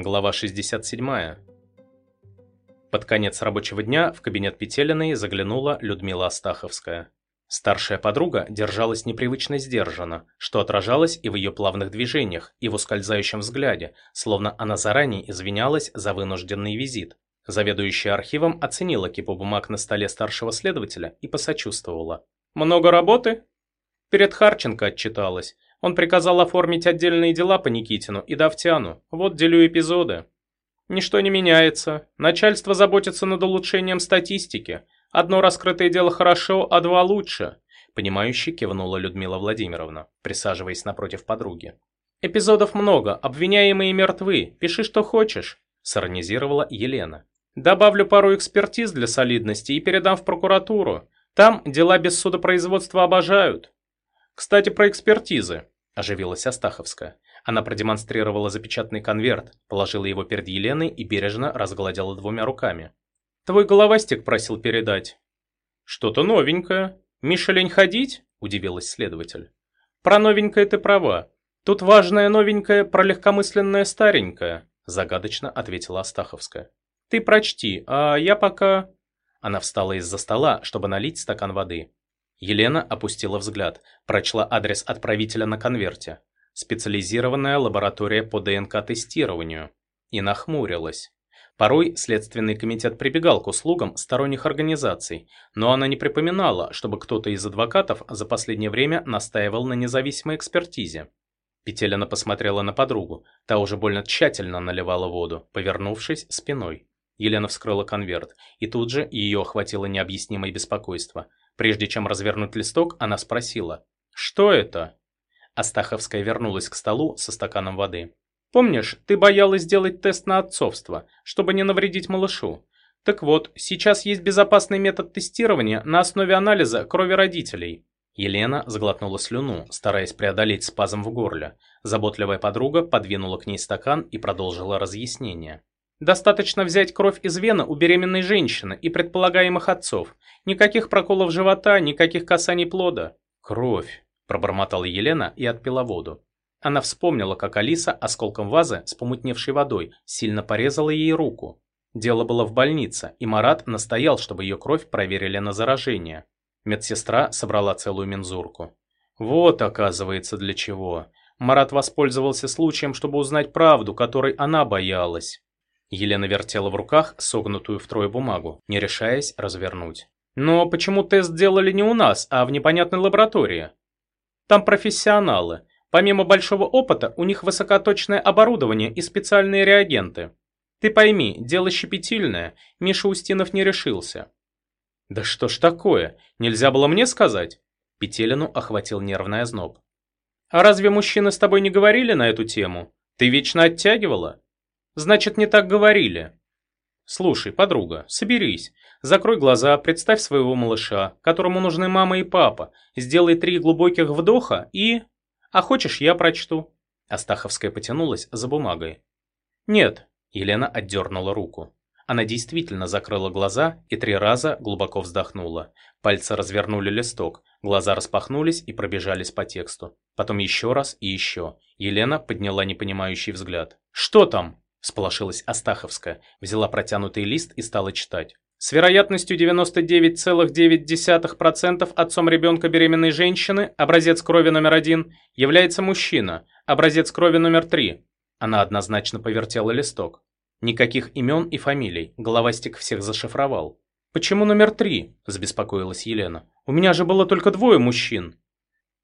Глава 67. Под конец рабочего дня в кабинет Петелиной заглянула Людмила Астаховская. Старшая подруга держалась непривычно сдержанно, что отражалось и в ее плавных движениях, и в ускользающем взгляде, словно она заранее извинялась за вынужденный визит. Заведующая архивом оценила кипу бумаг на столе старшего следователя и посочувствовала. «Много работы?» Перед Харченко отчиталась. Он приказал оформить отдельные дела по Никитину и Давтяну. Вот делю эпизоды. Ничто не меняется. Начальство заботится над улучшением статистики. Одно раскрытое дело хорошо, а два лучше. Понимающе кивнула Людмила Владимировна, присаживаясь напротив подруги. Эпизодов много, обвиняемые мертвы. Пиши, что хочешь, саронизировала Елена. Добавлю пару экспертиз для солидности и передам в прокуратуру. Там дела без судопроизводства обожают. «Кстати, про экспертизы», – оживилась Астаховская. Она продемонстрировала запечатанный конверт, положила его перед Еленой и бережно разгладила двумя руками. «Твой головастик просил передать». «Что-то новенькое. Миша лень ходить?» – удивилась следователь. «Про новенькое ты права. Тут важное новенькое про легкомысленное старенькое», – загадочно ответила Астаховская. «Ты прочти, а я пока...» Она встала из-за стола, чтобы налить стакан воды. Елена опустила взгляд, прочла адрес отправителя на конверте. Специализированная лаборатория по ДНК-тестированию. И нахмурилась. Порой Следственный комитет прибегал к услугам сторонних организаций, но она не припоминала, чтобы кто-то из адвокатов за последнее время настаивал на независимой экспертизе. Петелина посмотрела на подругу, та уже больно тщательно наливала воду, повернувшись спиной. Елена вскрыла конверт, и тут же ее охватило необъяснимое беспокойство. Прежде чем развернуть листок, она спросила. «Что это?» Астаховская вернулась к столу со стаканом воды. «Помнишь, ты боялась сделать тест на отцовство, чтобы не навредить малышу? Так вот, сейчас есть безопасный метод тестирования на основе анализа крови родителей». Елена сглотнула слюну, стараясь преодолеть спазм в горле. Заботливая подруга подвинула к ней стакан и продолжила разъяснение. Достаточно взять кровь из вены у беременной женщины и предполагаемых отцов. Никаких проколов живота, никаких касаний плода. Кровь, пробормотала Елена и отпила воду. Она вспомнила, как Алиса осколком вазы с помутневшей водой сильно порезала ей руку. Дело было в больнице, и Марат настоял, чтобы ее кровь проверили на заражение. Медсестра собрала целую мензурку. Вот, оказывается, для чего. Марат воспользовался случаем, чтобы узнать правду, которой она боялась. Елена вертела в руках согнутую втрое бумагу, не решаясь развернуть. «Но почему тест делали не у нас, а в непонятной лаборатории?» «Там профессионалы. Помимо большого опыта, у них высокоточное оборудование и специальные реагенты. Ты пойми, дело щепетильное, Миша Устинов не решился». «Да что ж такое? Нельзя было мне сказать?» Петелину охватил нервный озноб. «А разве мужчины с тобой не говорили на эту тему? Ты вечно оттягивала?» Значит, не так говорили. Слушай, подруга, соберись. Закрой глаза, представь своего малыша, которому нужны мама и папа. Сделай три глубоких вдоха и... А хочешь, я прочту. Астаховская потянулась за бумагой. Нет, Елена отдернула руку. Она действительно закрыла глаза и три раза глубоко вздохнула. Пальцы развернули листок, глаза распахнулись и пробежались по тексту. Потом еще раз и еще. Елена подняла непонимающий взгляд. «Что там?» Сполошилась Астаховская, взяла протянутый лист и стала читать. С вероятностью 99,9% отцом ребенка беременной женщины, образец крови номер один, является мужчина, образец крови номер три. Она однозначно повертела листок. Никаких имен и фамилий, головастик всех зашифровал. «Почему номер три?» – забеспокоилась Елена. «У меня же было только двое мужчин».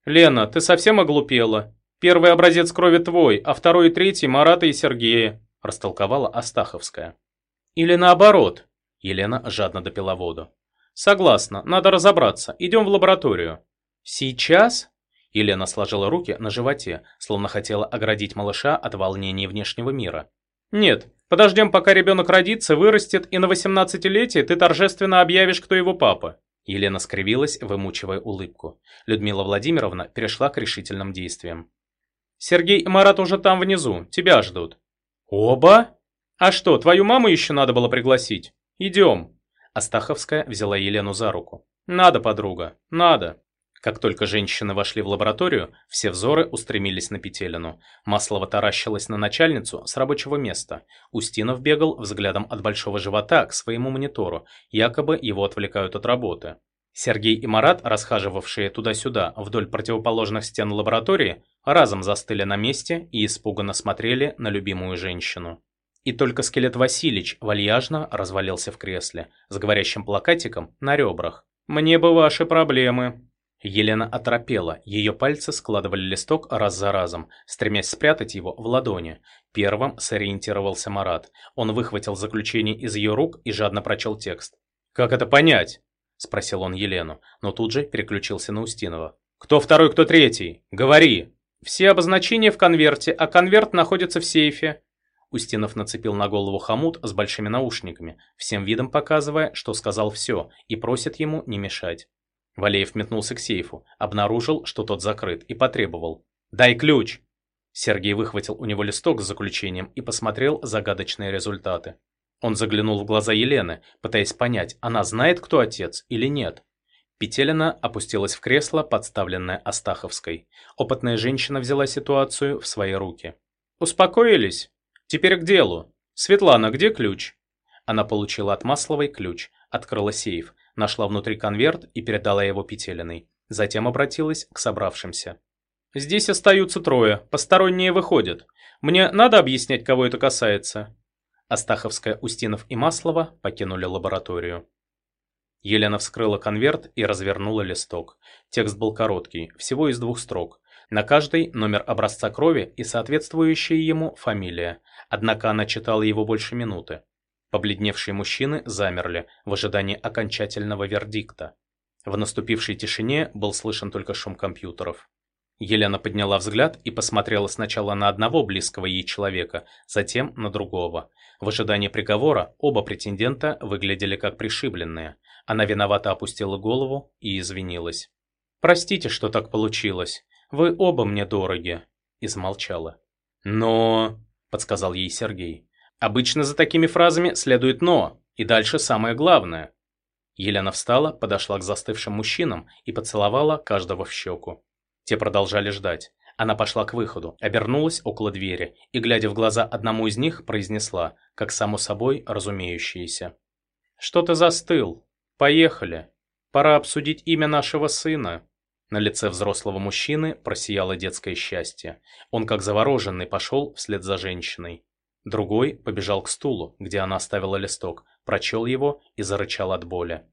«Лена, ты совсем оглупела. Первый образец крови твой, а второй и третий – Марата и Сергея растолковала Астаховская. Или наоборот. Елена жадно допила воду. Согласна, надо разобраться. Идем в лабораторию. Сейчас? Елена сложила руки на животе, словно хотела оградить малыша от волнений внешнего мира. Нет, подождем, пока ребенок родится, вырастет, и на 18-летие ты торжественно объявишь, кто его папа. Елена скривилась, вымучивая улыбку. Людмила Владимировна перешла к решительным действиям. «Сергей и Марат уже там внизу, тебя ждут. «Оба? А что, твою маму еще надо было пригласить? Идем». Астаховская взяла Елену за руку. «Надо, подруга, надо». Как только женщины вошли в лабораторию, все взоры устремились на Петелину. Маслова таращилась на начальницу с рабочего места. Устинов бегал взглядом от большого живота к своему монитору, якобы его отвлекают от работы. Сергей и Марат, расхаживавшие туда-сюда вдоль противоположных стен лаборатории, разом застыли на месте и испуганно смотрели на любимую женщину. И только скелет Василич вальяжно развалился в кресле, с говорящим плакатиком на ребрах. «Мне бы ваши проблемы», Елена оторопела, ее пальцы складывали листок раз за разом, стремясь спрятать его в ладони. Первым сориентировался Марат. Он выхватил заключение из ее рук и жадно прочел текст. «Как это понять?» – спросил он Елену, но тут же переключился на Устинова. «Кто второй, кто третий? Говори!» «Все обозначения в конверте, а конверт находится в сейфе». Устинов нацепил на голову хомут с большими наушниками, всем видом показывая, что сказал все, и просит ему не мешать. Валеев метнулся к сейфу, обнаружил, что тот закрыт, и потребовал. «Дай ключ!» Сергей выхватил у него листок с заключением и посмотрел загадочные результаты. Он заглянул в глаза Елены, пытаясь понять, она знает, кто отец или нет. Петелина опустилась в кресло, подставленное Астаховской. Опытная женщина взяла ситуацию в свои руки. «Успокоились? Теперь к делу. Светлана, где ключ?» Она получила от Масловой ключ, открыла сейф, нашла внутри конверт и передала его Петелиной. Затем обратилась к собравшимся. «Здесь остаются трое, посторонние выходят. Мне надо объяснять, кого это касается?» Астаховская, Устинов и Маслова покинули лабораторию. Елена вскрыла конверт и развернула листок. Текст был короткий, всего из двух строк. На каждой номер образца крови и соответствующая ему фамилия. Однако она читала его больше минуты. Побледневшие мужчины замерли в ожидании окончательного вердикта. В наступившей тишине был слышен только шум компьютеров. Елена подняла взгляд и посмотрела сначала на одного близкого ей человека, затем на другого. В ожидании приговора оба претендента выглядели как пришибленные. Она виновато опустила голову и извинилась. «Простите, что так получилось. Вы оба мне дороги», — и замолчала. «Но...» — подсказал ей Сергей. Обычно за такими фразами следует «но», и дальше самое главное. Елена встала, подошла к застывшим мужчинам и поцеловала каждого в щеку. Те продолжали ждать. Она пошла к выходу, обернулась около двери и, глядя в глаза одному из них, произнесла, как само собой разумеющееся. «Что ты застыл? Поехали. Пора обсудить имя нашего сына». На лице взрослого мужчины просияло детское счастье. Он, как завороженный, пошел вслед за женщиной. Другой побежал к стулу, где она оставила листок, прочел его и зарычал от боли.